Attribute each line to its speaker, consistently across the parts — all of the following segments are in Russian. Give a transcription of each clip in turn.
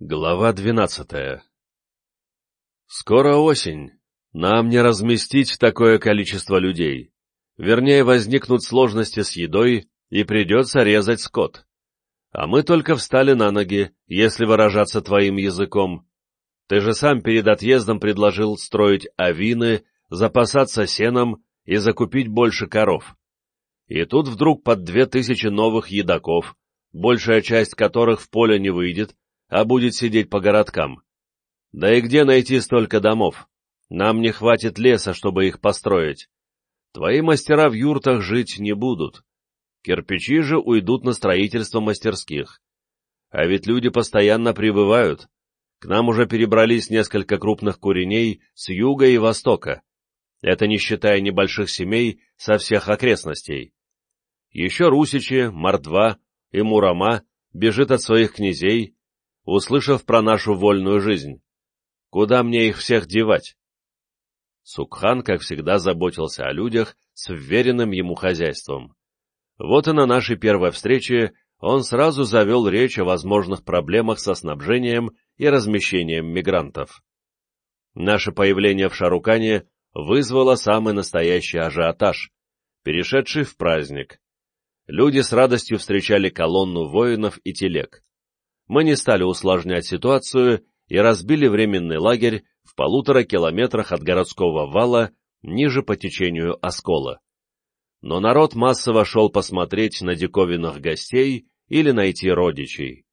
Speaker 1: Глава двенадцатая Скоро осень. Нам не разместить такое количество людей. Вернее, возникнут сложности с едой, и придется резать скот. А мы только встали на ноги, если выражаться твоим языком. Ты же сам перед отъездом предложил строить авины, запасаться сеном и закупить больше коров. И тут вдруг под две тысячи новых едоков, большая часть которых в поле не выйдет, а будет сидеть по городкам. Да и где найти столько домов? Нам не хватит леса, чтобы их построить. Твои мастера в юртах жить не будут. Кирпичи же уйдут на строительство мастерских. А ведь люди постоянно прибывают. К нам уже перебрались несколько крупных куреней с юга и востока. Это не считая небольших семей со всех окрестностей. Еще Русичи, Мордва и Мурама бежит от своих князей, услышав про нашу вольную жизнь. Куда мне их всех девать? Сукхан, как всегда, заботился о людях с вверенным ему хозяйством. Вот и на нашей первой встрече он сразу завел речь о возможных проблемах со снабжением и размещением мигрантов. Наше появление в Шарукане вызвало самый настоящий ажиотаж, перешедший в праздник. Люди с радостью встречали колонну воинов и телег мы не стали усложнять ситуацию и разбили временный лагерь в полутора километрах от городского вала ниже по течению Оскола. Но народ массово шел посмотреть на диковинных гостей или найти родичей.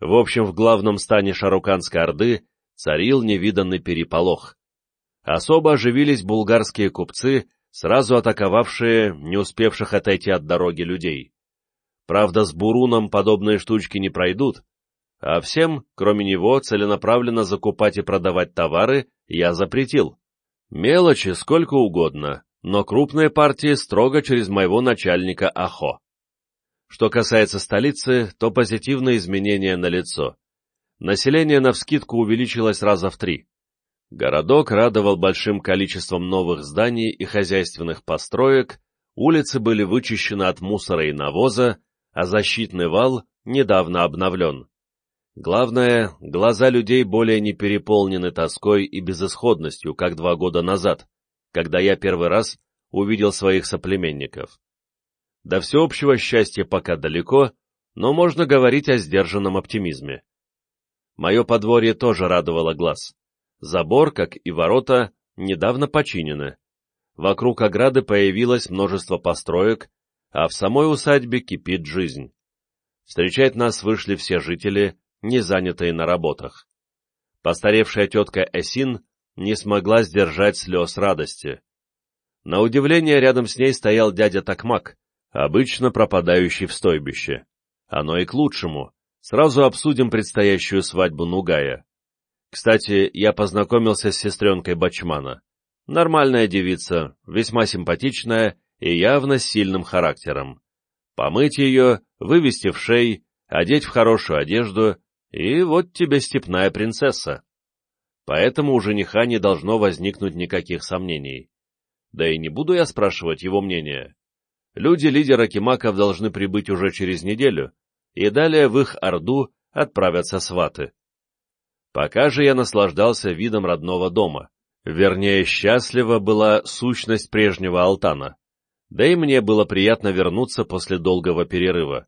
Speaker 1: В общем, в главном стане Шаруканской Орды царил невиданный переполох. Особо оживились булгарские купцы, сразу атаковавшие не успевших отойти от дороги людей. Правда, с Буруном подобные штучки не пройдут, а всем, кроме него, целенаправленно закупать и продавать товары я запретил. Мелочи сколько угодно, но крупные партии строго через моего начальника АХО. Что касается столицы, то позитивные изменения налицо. Население навскидку увеличилось раза в три. Городок радовал большим количеством новых зданий и хозяйственных построек, улицы были вычищены от мусора и навоза, а защитный вал недавно обновлен. Главное, глаза людей более не переполнены тоской и безысходностью, как два года назад, когда я первый раз увидел своих соплеменников. До всеобщего счастья пока далеко, но можно говорить о сдержанном оптимизме. Мое подворье тоже радовало глаз. Забор, как и ворота, недавно починены. Вокруг ограды появилось множество построек, а в самой усадьбе кипит жизнь. Встречать нас вышли все жители, не занятые на работах. Постаревшая тетка Эсин не смогла сдержать слез радости. На удивление, рядом с ней стоял дядя Такмак, обычно пропадающий в стойбище. Оно и к лучшему. Сразу обсудим предстоящую свадьбу Нугая. Кстати, я познакомился с сестренкой Бачмана. Нормальная девица, весьма симпатичная и явно с сильным характером. Помыть ее, вывести в шей, одеть в хорошую одежду и вот тебе степная принцесса. Поэтому у жениха не должно возникнуть никаких сомнений. Да и не буду я спрашивать его мнения. Люди лидера Кимаков должны прибыть уже через неделю, и далее в их Орду отправятся сваты. Пока же я наслаждался видом родного дома. Вернее, счастлива была сущность прежнего Алтана. Да и мне было приятно вернуться после долгого перерыва.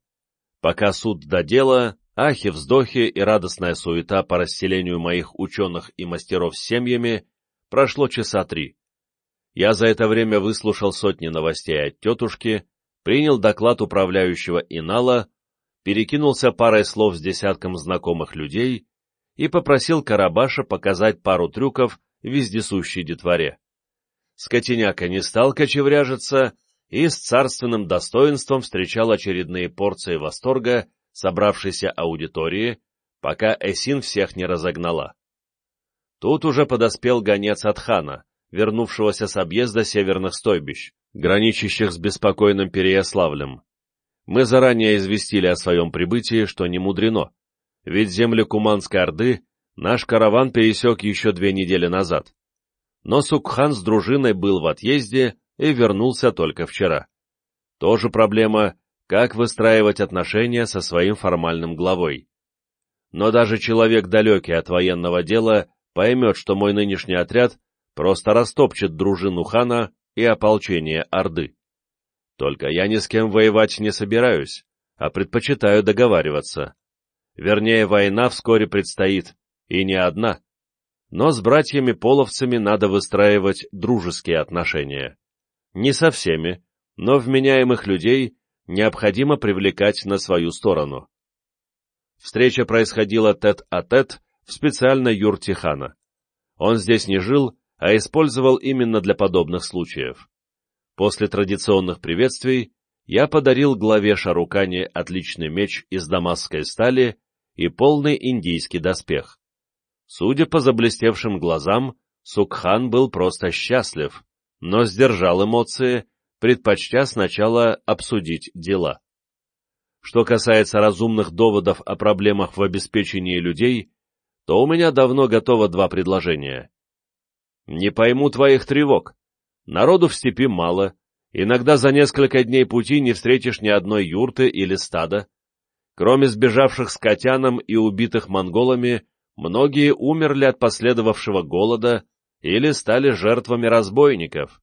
Speaker 1: Пока суд до дела, Ахи, вздохи и радостная суета по расселению моих ученых и мастеров с семьями прошло часа три. Я за это время выслушал сотни новостей от тетушки, принял доклад управляющего Инала, перекинулся парой слов с десятком знакомых людей и попросил Карабаша показать пару трюков вездесущей детворе. Скотиняка не стал кочевряжиться и с царственным достоинством встречал очередные порции восторга собравшейся аудитории, пока Эсин всех не разогнала. Тут уже подоспел гонец от хана, вернувшегося с объезда северных стойбищ, граничащих с беспокойным Переяславлем. Мы заранее известили о своем прибытии, что не мудрено, ведь земли Куманской Орды наш караван пересек еще две недели назад. Но Сукхан с дружиной был в отъезде и вернулся только вчера. Тоже проблема как выстраивать отношения со своим формальным главой. но даже человек, далекий от военного дела, поймет, что мой нынешний отряд просто растопчет дружину хана и ополчение Орды. Только я ни с кем воевать не собираюсь, а предпочитаю договариваться. Вернее, война вскоре предстоит, и не одна. Но с братьями-половцами надо выстраивать дружеские отношения. Не со всеми, но вменяемых людей необходимо привлекать на свою сторону. Встреча происходила тет-а-тет -тет в специальной юрте хана. Он здесь не жил, а использовал именно для подобных случаев. После традиционных приветствий я подарил главе Шарукани отличный меч из дамасской стали и полный индийский доспех. Судя по заблестевшим глазам, Сукхан был просто счастлив, но сдержал эмоции, предпочтя сначала обсудить дела. Что касается разумных доводов о проблемах в обеспечении людей, то у меня давно готово два предложения. Не пойму твоих тревог. Народу в степи мало, иногда за несколько дней пути не встретишь ни одной юрты или стада. Кроме сбежавших с котяном и убитых монголами, многие умерли от последовавшего голода или стали жертвами разбойников.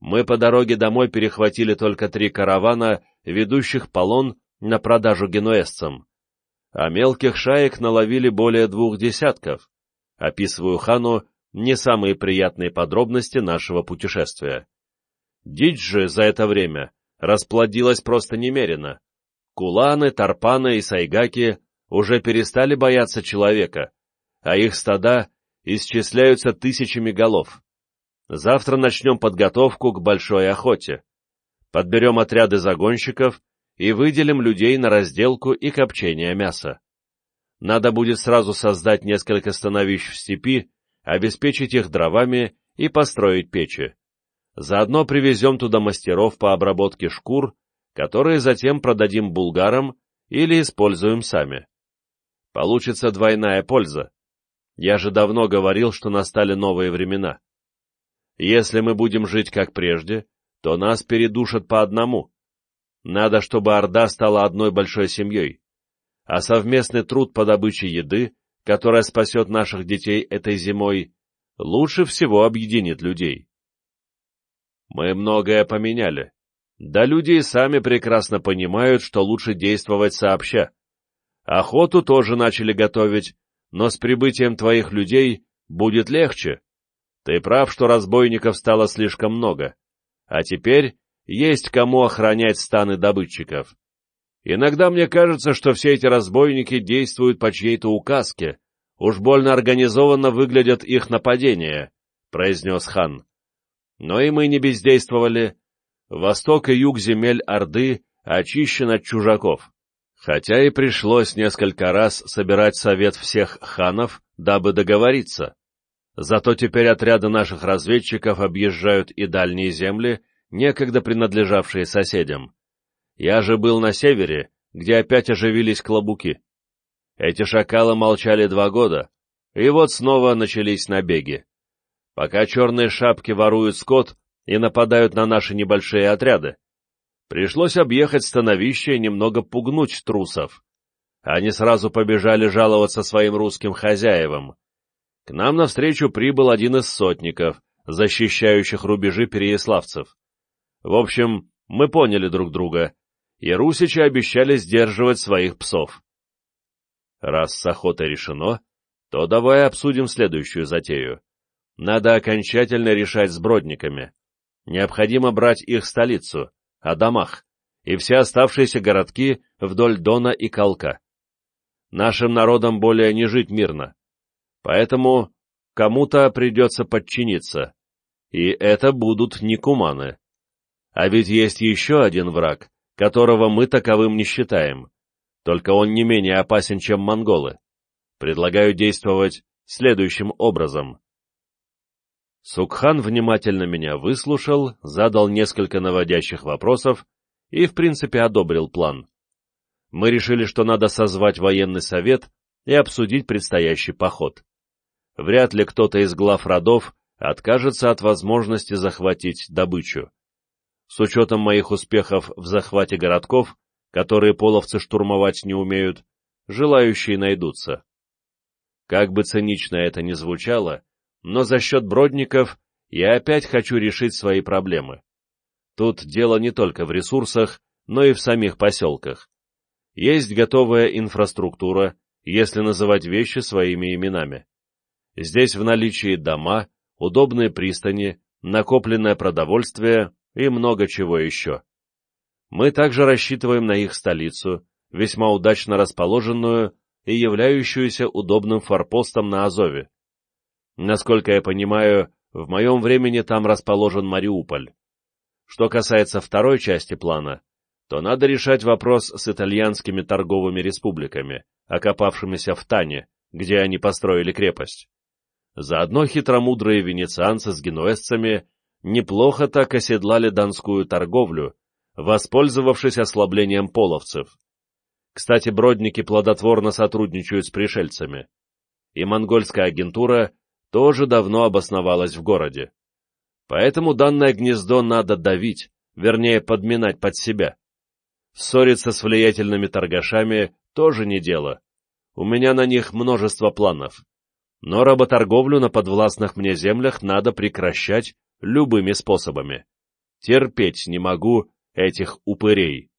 Speaker 1: Мы по дороге домой перехватили только три каравана, ведущих полон на продажу генуэзцам, а мелких шаек наловили более двух десятков. Описываю хану не самые приятные подробности нашего путешествия. Дичь же за это время расплодилась просто немерено. Куланы, тарпаны и сайгаки уже перестали бояться человека, а их стада исчисляются тысячами голов. Завтра начнем подготовку к большой охоте. Подберем отряды загонщиков и выделим людей на разделку и копчение мяса. Надо будет сразу создать несколько становищ в степи, обеспечить их дровами и построить печи. Заодно привезем туда мастеров по обработке шкур, которые затем продадим булгарам или используем сами. Получится двойная польза. Я же давно говорил, что настали новые времена. Если мы будем жить как прежде, то нас передушат по одному. Надо, чтобы Орда стала одной большой семьей. А совместный труд по добыче еды, которая спасет наших детей этой зимой, лучше всего объединит людей. Мы многое поменяли. Да люди и сами прекрасно понимают, что лучше действовать сообща. Охоту тоже начали готовить, но с прибытием твоих людей будет легче. Ты прав, что разбойников стало слишком много. А теперь есть кому охранять станы добытчиков. Иногда мне кажется, что все эти разбойники действуют по чьей-то указке. Уж больно организованно выглядят их нападения, — произнес хан. Но и мы не бездействовали. Восток и юг земель Орды очищен от чужаков. Хотя и пришлось несколько раз собирать совет всех ханов, дабы договориться. Зато теперь отряды наших разведчиков объезжают и дальние земли, некогда принадлежавшие соседям. Я же был на севере, где опять оживились клобуки. Эти шакалы молчали два года, и вот снова начались набеги. Пока черные шапки воруют скот и нападают на наши небольшие отряды, пришлось объехать становище и немного пугнуть трусов. Они сразу побежали жаловаться своим русским хозяевам. К нам навстречу прибыл один из сотников, защищающих рубежи переяславцев. В общем, мы поняли друг друга, и русичи обещали сдерживать своих псов. Раз с охотой решено, то давай обсудим следующую затею. Надо окончательно решать с бродниками. Необходимо брать их столицу, Адамах, и все оставшиеся городки вдоль Дона и Калка. Нашим народам более не жить мирно. Поэтому кому-то придется подчиниться, и это будут не куманы. А ведь есть еще один враг, которого мы таковым не считаем, только он не менее опасен, чем монголы. Предлагаю действовать следующим образом. Сукхан внимательно меня выслушал, задал несколько наводящих вопросов и, в принципе, одобрил план. Мы решили, что надо созвать военный совет и обсудить предстоящий поход вряд ли кто-то из глав родов откажется от возможности захватить добычу. С учетом моих успехов в захвате городков, которые половцы штурмовать не умеют, желающие найдутся. Как бы цинично это ни звучало, но за счет бродников я опять хочу решить свои проблемы. Тут дело не только в ресурсах, но и в самих поселках. Есть готовая инфраструктура, если называть вещи своими именами. Здесь в наличии дома, удобные пристани, накопленное продовольствие и много чего еще. Мы также рассчитываем на их столицу, весьма удачно расположенную и являющуюся удобным форпостом на Азове. Насколько я понимаю, в моем времени там расположен Мариуполь. Что касается второй части плана, то надо решать вопрос с итальянскими торговыми республиками, окопавшимися в Тане, где они построили крепость. Заодно хитромудрые венецианцы с генуэзцами неплохо так оседлали донскую торговлю, воспользовавшись ослаблением половцев. Кстати, бродники плодотворно сотрудничают с пришельцами. И монгольская агентура тоже давно обосновалась в городе. Поэтому данное гнездо надо давить, вернее подминать под себя. Ссориться с влиятельными торгашами тоже не дело. У меня на них множество планов. Но работорговлю на подвластных мне землях надо прекращать любыми способами. Терпеть не могу этих упырей.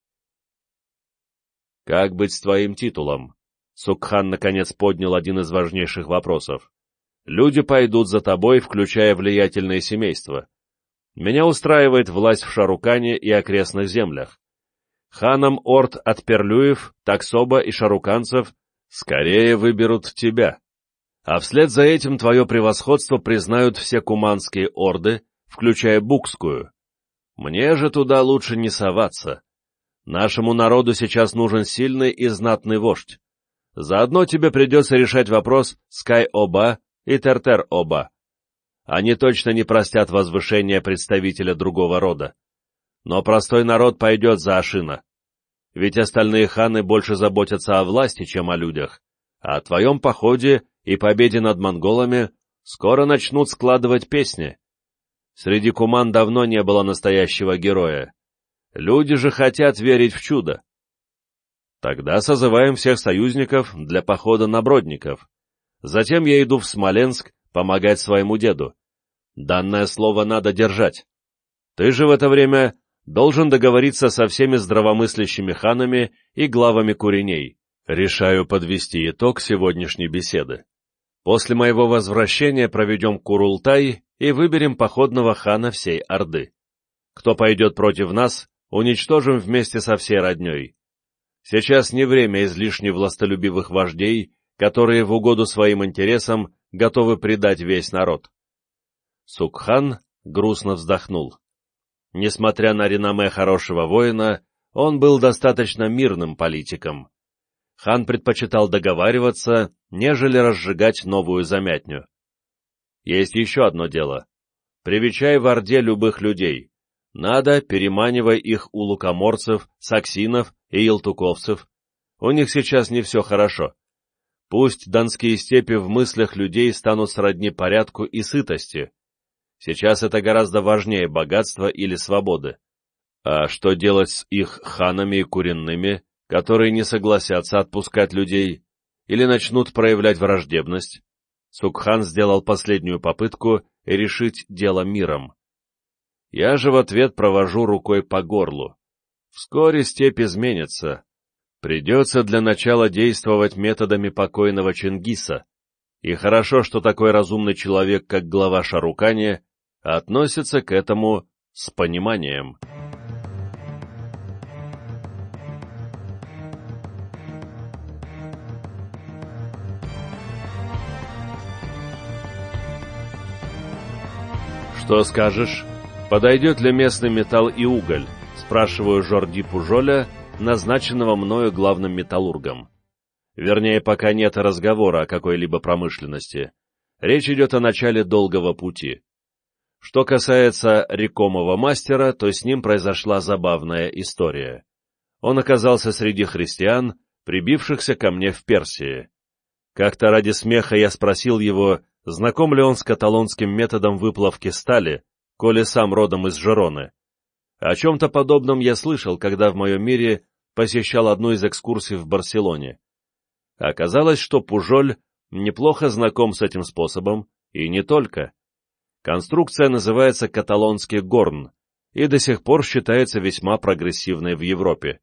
Speaker 1: Как быть с твоим титулом? Сукхан наконец поднял один из важнейших вопросов. Люди пойдут за тобой, включая влиятельные семейства. Меня устраивает власть в Шарукане и окрестных землях. Ханом Орд от Перлюев, Таксоба и шаруканцев скорее выберут тебя. А вслед за этим твое превосходство признают все куманские орды, включая Букскую. Мне же туда лучше не соваться. Нашему народу сейчас нужен сильный и знатный вождь. Заодно тебе придется решать вопрос Скай-Оба и Тертер-Оба. Они точно не простят возвышения представителя другого рода. Но простой народ пойдет за Ашина. Ведь остальные ханы больше заботятся о власти, чем о людях. А о твоем походе и победе над монголами скоро начнут складывать песни. Среди куман давно не было настоящего героя. Люди же хотят верить в чудо. Тогда созываем всех союзников для похода на Бродников. Затем я иду в Смоленск помогать своему деду. Данное слово надо держать. Ты же в это время должен договориться со всеми здравомыслящими ханами и главами куреней. Решаю подвести итог сегодняшней беседы. После моего возвращения проведем Курултай и выберем походного хана всей Орды. Кто пойдет против нас, уничтожим вместе со всей родней. Сейчас не время излишне властолюбивых вождей, которые в угоду своим интересам готовы предать весь народ. Сукхан грустно вздохнул. Несмотря на реноме хорошего воина, он был достаточно мирным политиком. Хан предпочитал договариваться, нежели разжигать новую замятню. Есть еще одно дело. Привечай в Орде любых людей. Надо, переманивай их у лукоморцев, саксинов и елтуковцев. У них сейчас не все хорошо. Пусть донские степи в мыслях людей станут сродни порядку и сытости. Сейчас это гораздо важнее богатства или свободы. А что делать с их ханами и куренными, которые не согласятся отпускать людей или начнут проявлять враждебность? Сукхан сделал последнюю попытку решить дело миром. Я же в ответ провожу рукой по горлу. Вскоре степь изменится. Придется для начала действовать методами покойного Чингиса. И хорошо, что такой разумный человек, как глава Шарукани, относится к этому с пониманием. «Что скажешь? Подойдет ли местный металл и уголь?» — спрашиваю Жорди Пужоля, назначенного мною главным металлургом. Вернее, пока нет разговора о какой-либо промышленности. Речь идет о начале долгого пути. Что касается рекомого мастера, то с ним произошла забавная история. Он оказался среди христиан, прибившихся ко мне в Персии. Как-то ради смеха я спросил его, Знаком ли он с каталонским методом выплавки стали, коли сам родом из Жероны? О чем-то подобном я слышал, когда в моем мире посещал одну из экскурсий в Барселоне. Оказалось, что Пужоль неплохо знаком с этим способом, и не только. Конструкция называется каталонский горн и до сих пор считается весьма прогрессивной в Европе.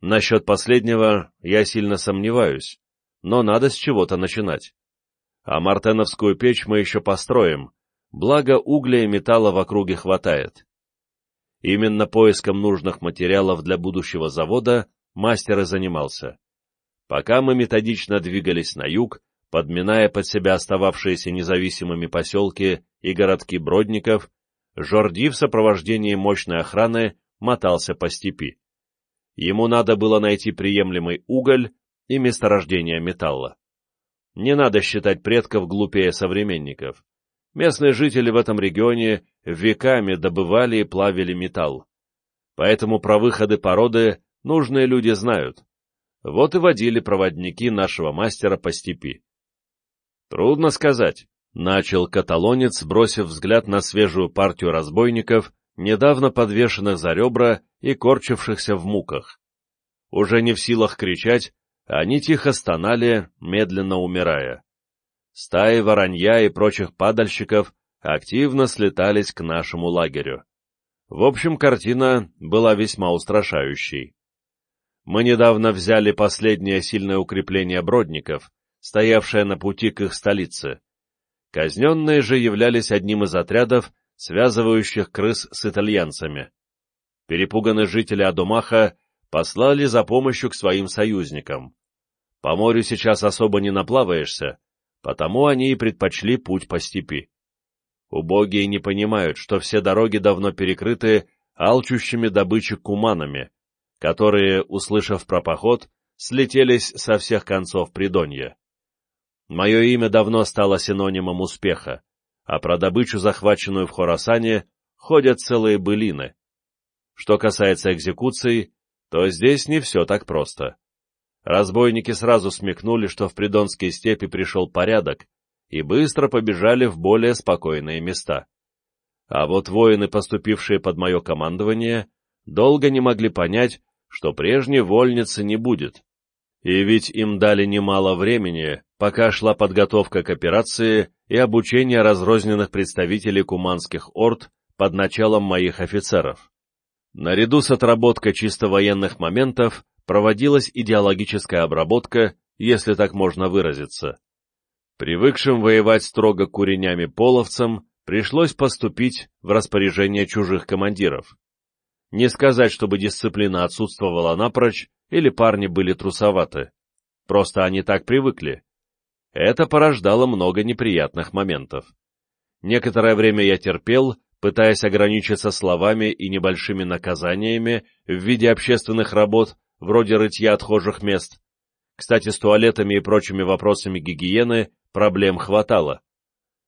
Speaker 1: Насчет последнего я сильно сомневаюсь, но надо с чего-то начинать. А мартеновскую печь мы еще построим, благо угля и металла в округе хватает. Именно поиском нужных материалов для будущего завода мастер и занимался. Пока мы методично двигались на юг, подминая под себя остававшиеся независимыми поселки и городки Бродников, Жорди в сопровождении мощной охраны мотался по степи. Ему надо было найти приемлемый уголь и месторождение металла. Не надо считать предков глупее современников. Местные жители в этом регионе веками добывали и плавили металл. Поэтому про выходы породы нужные люди знают. Вот и водили проводники нашего мастера по степи. Трудно сказать, начал каталонец, бросив взгляд на свежую партию разбойников, недавно подвешенных за ребра и корчившихся в муках. Уже не в силах кричать, они тихо стонали, медленно умирая. Стаи воронья и прочих падальщиков активно слетались к нашему лагерю. В общем, картина была весьма устрашающей. Мы недавно взяли последнее сильное укрепление бродников, стоявшее на пути к их столице. Казненные же являлись одним из отрядов, связывающих крыс с итальянцами. Перепуганные жители Адумаха послали за помощью к своим союзникам. По морю сейчас особо не наплаваешься, Потому они и предпочли путь по степи. Убогие не понимают, что все дороги давно перекрыты алчущими добычи куманами, которые, услышав про поход, слетелись со всех концов Придонья. Мое имя давно стало синонимом успеха, а про добычу, захваченную в Хорасане, ходят целые былины. Что касается экзекуций, то здесь не все так просто. Разбойники сразу смекнули, что в Придонской степи пришел порядок, и быстро побежали в более спокойные места. А вот воины, поступившие под мое командование, долго не могли понять, что прежней вольницы не будет. И ведь им дали немало времени, пока шла подготовка к операции и обучение разрозненных представителей куманских орд под началом моих офицеров. Наряду с отработкой чисто военных моментов проводилась идеологическая обработка, если так можно выразиться. Привыкшим воевать строго куренями половцам пришлось поступить в распоряжение чужих командиров. Не сказать, чтобы дисциплина отсутствовала напрочь, или парни были трусоваты. Просто они так привыкли. Это порождало много неприятных моментов. Некоторое время я терпел, пытаясь ограничиться словами и небольшими наказаниями в виде общественных работ, вроде рытья отхожих мест. Кстати, с туалетами и прочими вопросами гигиены проблем хватало.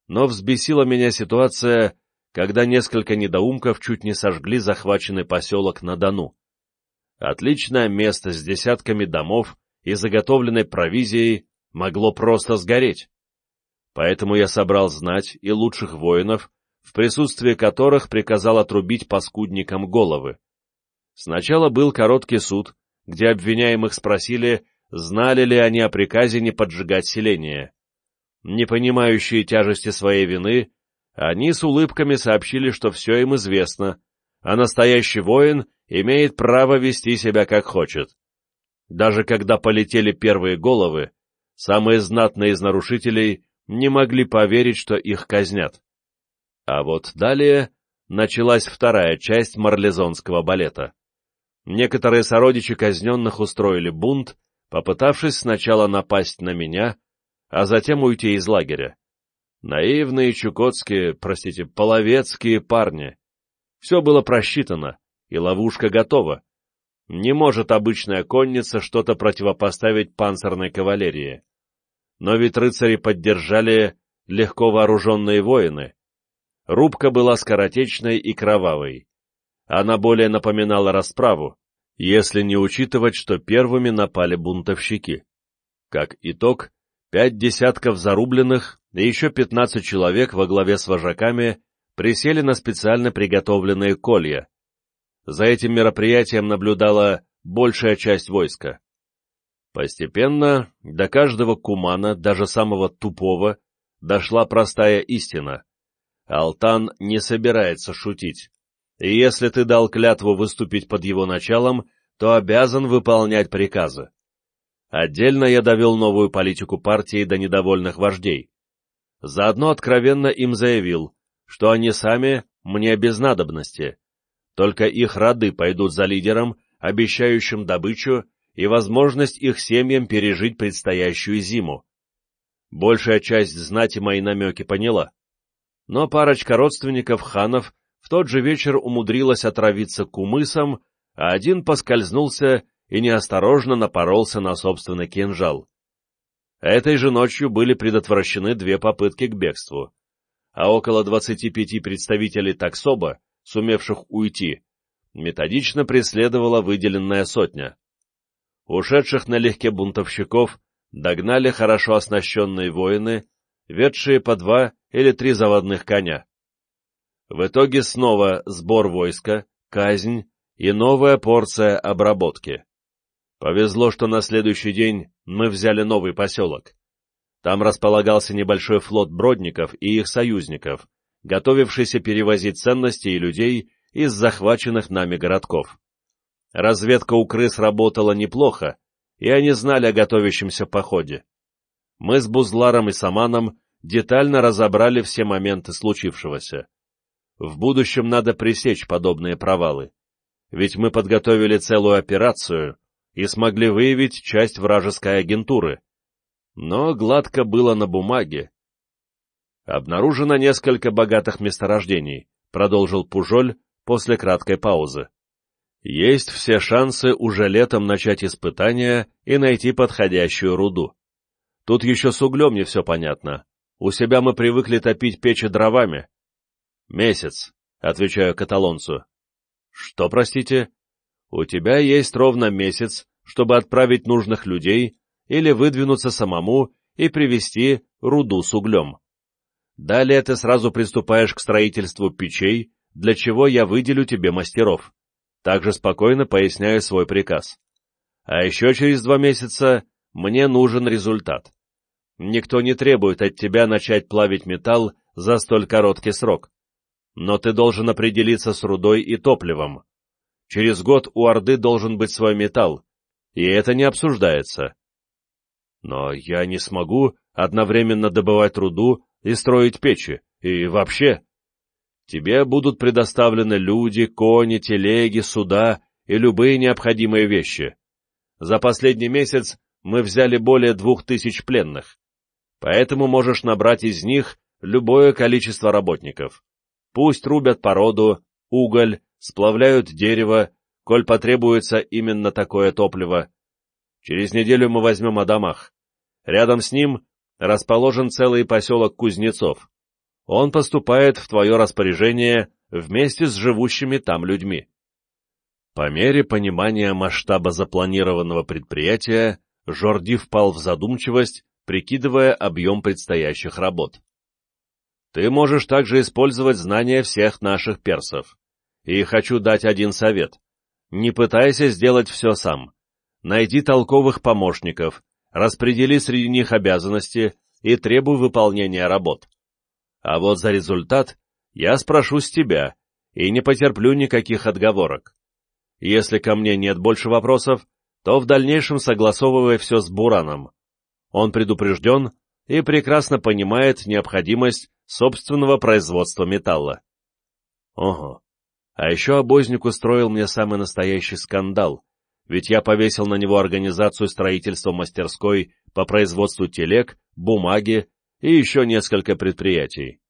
Speaker 1: Но взбесила меня ситуация, когда несколько недоумков чуть не сожгли захваченный поселок на Дону. Отличное место с десятками домов и заготовленной провизией могло просто сгореть. Поэтому я собрал знать и лучших воинов, в присутствии которых приказал отрубить паскудникам головы. Сначала был короткий суд, где обвиняемых спросили, знали ли они о приказе не поджигать селение. Не понимающие тяжести своей вины, они с улыбками сообщили, что все им известно, а настоящий воин имеет право вести себя как хочет. Даже когда полетели первые головы, самые знатные из нарушителей не могли поверить, что их казнят. А вот далее началась вторая часть марлезонского балета. Некоторые сородичи казненных устроили бунт, попытавшись сначала напасть на меня, а затем уйти из лагеря. Наивные чукотские, простите, половецкие парни. Все было просчитано, и ловушка готова. Не может обычная конница что-то противопоставить панцирной кавалерии. Но ведь рыцари поддержали легко вооруженные воины. Рубка была скоротечной и кровавой. Она более напоминала расправу, если не учитывать, что первыми напали бунтовщики. Как итог, пять десятков зарубленных и еще пятнадцать человек во главе с вожаками присели на специально приготовленные колья. За этим мероприятием наблюдала большая часть войска. Постепенно до каждого кумана, даже самого тупого, дошла простая истина. Алтан не собирается шутить, и если ты дал клятву выступить под его началом, то обязан выполнять приказы. Отдельно я довел новую политику партии до недовольных вождей. Заодно откровенно им заявил, что они сами мне без надобности, только их роды пойдут за лидером, обещающим добычу и возможность их семьям пережить предстоящую зиму. Большая часть знати мои намеки поняла. Но парочка родственников ханов в тот же вечер умудрилась отравиться кумысом, а один поскользнулся и неосторожно напоролся на собственный кинжал. Этой же ночью были предотвращены две попытки к бегству, а около 25 представителей таксоба, сумевших уйти, методично преследовала выделенная сотня. Ушедших налегке бунтовщиков догнали хорошо оснащенные воины, ведшие по два или три заводных коня. В итоге снова сбор войска, казнь и новая порция обработки. Повезло, что на следующий день мы взяли новый поселок. Там располагался небольшой флот бродников и их союзников, готовившийся перевозить ценности и людей из захваченных нами городков. Разведка у крыс работала неплохо, и они знали о готовящемся походе. Мы с Бузларом и Саманом детально разобрали все моменты случившегося. В будущем надо пресечь подобные провалы, ведь мы подготовили целую операцию и смогли выявить часть вражеской агентуры. Но гладко было на бумаге. Обнаружено несколько богатых месторождений, продолжил Пужоль после краткой паузы. Есть все шансы уже летом начать испытания и найти подходящую руду. Тут еще с углем не все понятно. У себя мы привыкли топить печи дровами. Месяц, отвечаю каталонцу. Что, простите? У тебя есть ровно месяц, чтобы отправить нужных людей или выдвинуться самому и привезти руду с углем. Далее ты сразу приступаешь к строительству печей, для чего я выделю тебе мастеров. Также спокойно поясняю свой приказ. А еще через два месяца мне нужен результат. Никто не требует от тебя начать плавить металл за столь короткий срок. Но ты должен определиться с рудой и топливом. Через год у Орды должен быть свой металл, и это не обсуждается. Но я не смогу одновременно добывать руду и строить печи, и вообще... Тебе будут предоставлены люди, кони, телеги, суда и любые необходимые вещи. За последний месяц мы взяли более двух тысяч пленных, поэтому можешь набрать из них любое количество работников. Пусть рубят породу, уголь, сплавляют дерево, коль потребуется именно такое топливо. Через неделю мы возьмем о домах. Рядом с ним расположен целый поселок Кузнецов он поступает в твое распоряжение вместе с живущими там людьми. По мере понимания масштаба запланированного предприятия, Жорди впал в задумчивость, прикидывая объем предстоящих работ. Ты можешь также использовать знания всех наших персов. И хочу дать один совет. Не пытайся сделать все сам. Найди толковых помощников, распредели среди них обязанности и требуй выполнения работ. А вот за результат я спрошу с тебя и не потерплю никаких отговорок. Если ко мне нет больше вопросов, то в дальнейшем согласовывай все с Бураном. Он предупрежден и прекрасно понимает необходимость собственного производства металла. Ого. А еще обозник устроил мне самый настоящий скандал, ведь я повесил на него организацию строительства мастерской по производству телег, бумаги и еще несколько предприятий.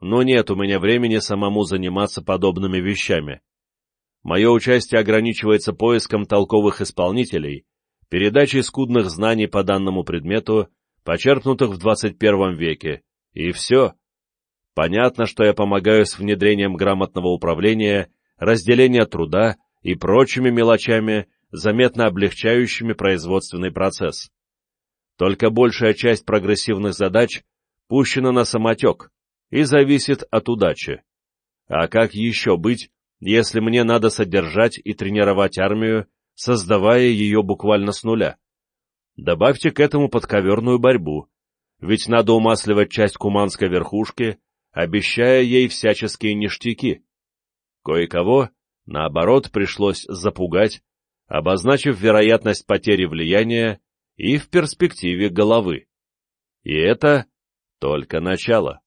Speaker 1: Но нет у меня времени самому заниматься подобными вещами. Мое участие ограничивается поиском толковых исполнителей, передачей скудных знаний по данному предмету, почерпнутых в 21 веке, и все. Понятно, что я помогаю с внедрением грамотного управления, разделения труда и прочими мелочами, заметно облегчающими производственный процесс. Только большая часть прогрессивных задач пущена на самотек и зависит от удачи. А как еще быть, если мне надо содержать и тренировать армию, создавая ее буквально с нуля? Добавьте к этому подковерную борьбу, ведь надо умасливать часть куманской верхушки, обещая ей всяческие ништяки. Кое-кого, наоборот, пришлось запугать, обозначив вероятность потери влияния и в перспективе головы. И это только начало.